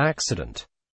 accident.